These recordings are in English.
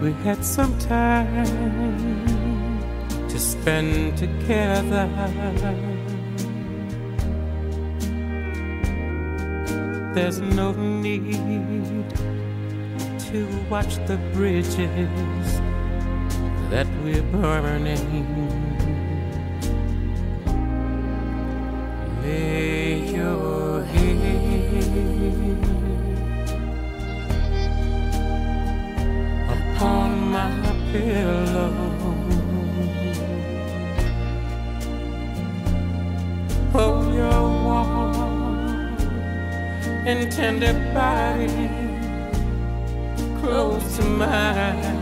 we had some time to spend together. There's no need to watch the bridges that we're burning. Lay your head pillow. Hold your warm and tender body close to mine.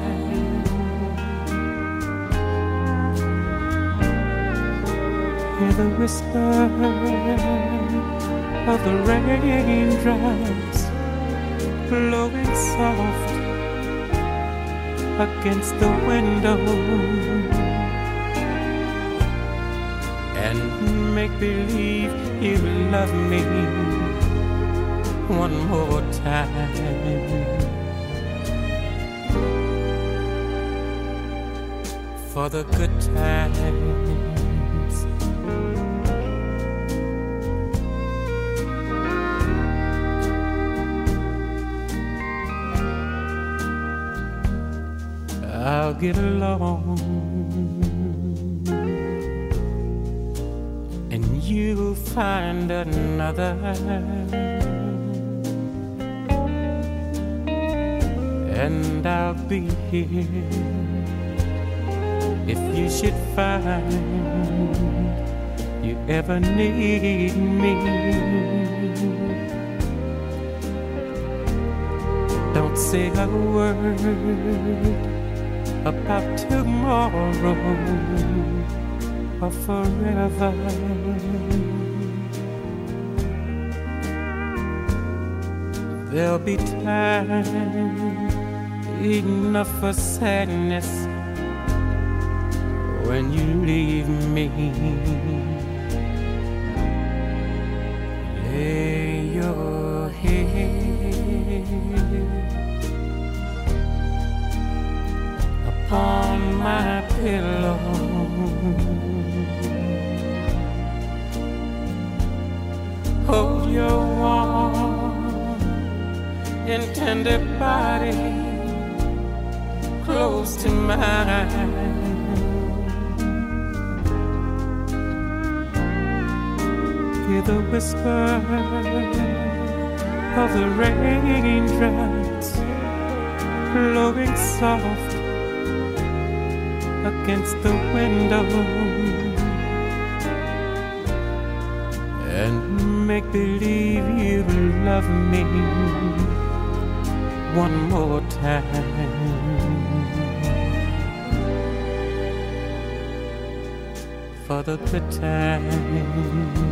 Hear the whisper of the raindrops blowing soft against the window and make believe you love me one more time. For the good times. I'll get along and you'll find another. And I'll be here if you should find you ever need me. Don't say a word about tomorrow or forever. There'll be time enough for sadness when you leave me. Lay your head my pillow. Hold oh, your warm and tender body close to mine. Hear the whisper of the raindrops blowing soft against the window and make believe you love me one more time. For the good times